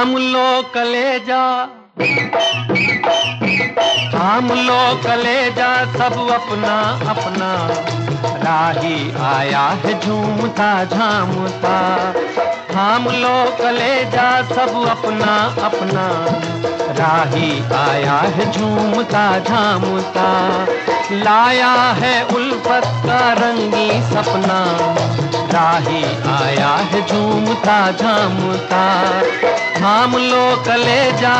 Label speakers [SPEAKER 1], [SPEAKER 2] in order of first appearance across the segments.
[SPEAKER 1] कलेजा। थाम लो कलेजा, सब अपना अपना। राही आया है झूमता झामता थाम लो कलेजा, सब अपना अपना। राही आया है झूमता झामता लाया है उल्फत का रंगी सपना। राही आया है झूमता झामता थाम लो कलेजा।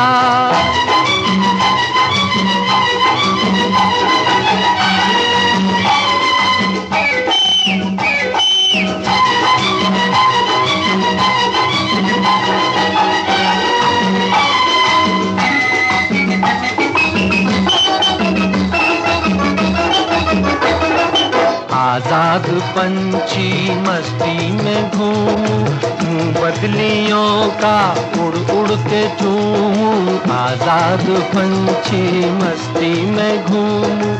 [SPEAKER 1] आज़ाद पंछी मस्ती में घूमू बदलियों का उड़ उड़ के झूमू आज़ाद पंछी मस्ती में घूमू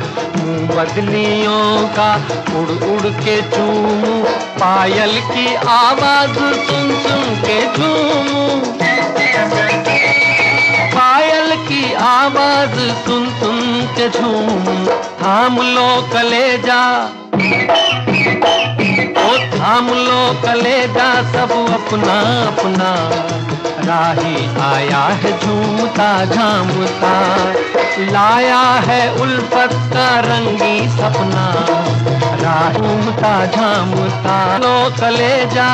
[SPEAKER 1] बदलियों का उड़ उड़ के झूमू पायल की आवाज़ सुन सुन के झूमू। पायल की आवाज़ सुन सुन के झूम, थाम लो कलेजा। थाम लो कलेजा सब अपना अपना। राही आया है झूमता, झामता। लाया है उल्फत का रंगी सपना। राही झूमता झामता। लो कलेजा।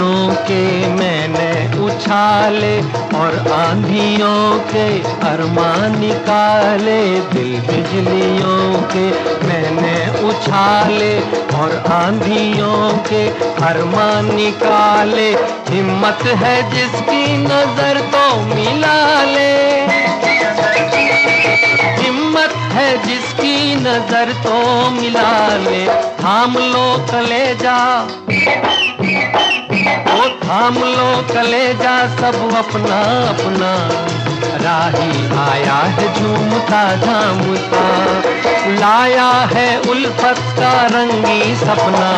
[SPEAKER 1] बिजलियों के मैंने उछाले और आंधियों के अरमान निकाले, दिल बिजलियों के मैंने उछाले और आंधियों के अरमान निकाले। हिम्मत है जिसकी नज़र तो मिला ले। हिम्मत है जिसकी नज़र तो मिला ले। थाम लो कलेजा। ओ थाम लो कलेजा, सब अपना अपना। राही आया है झूमता झामता। लाया है उल्फत का रंगी सपना।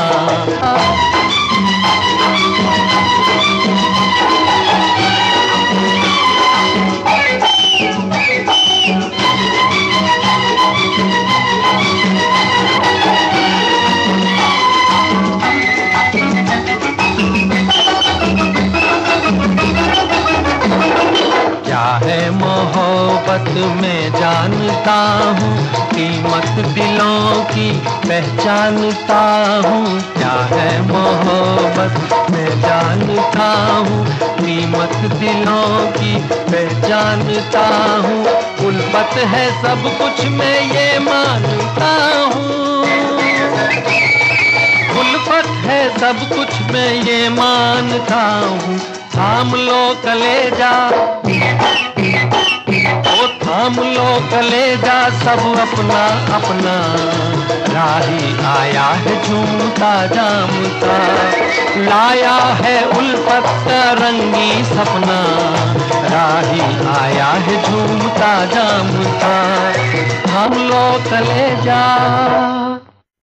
[SPEAKER 1] मोहब्बत में जानता हूँ, कीमत दिलों की पहचानता हूँ। क्या है मोहब्बत? में जानता हूँ, कीमत दिलों की पहचानता हूँ। उल्फत है सब कुछ, मैं ये मानता हूँ। उल्फत है सब कुछ, मैं ये मानता हूँ। थाम लो कलेजा। ओ थाम लो कलेजा, सब अपना अपना। राही आया है झूमता, जामता। लाया है उल्फत का रंगी सपना। राही आया है झूमता, जामता। थाम लो कलेजा।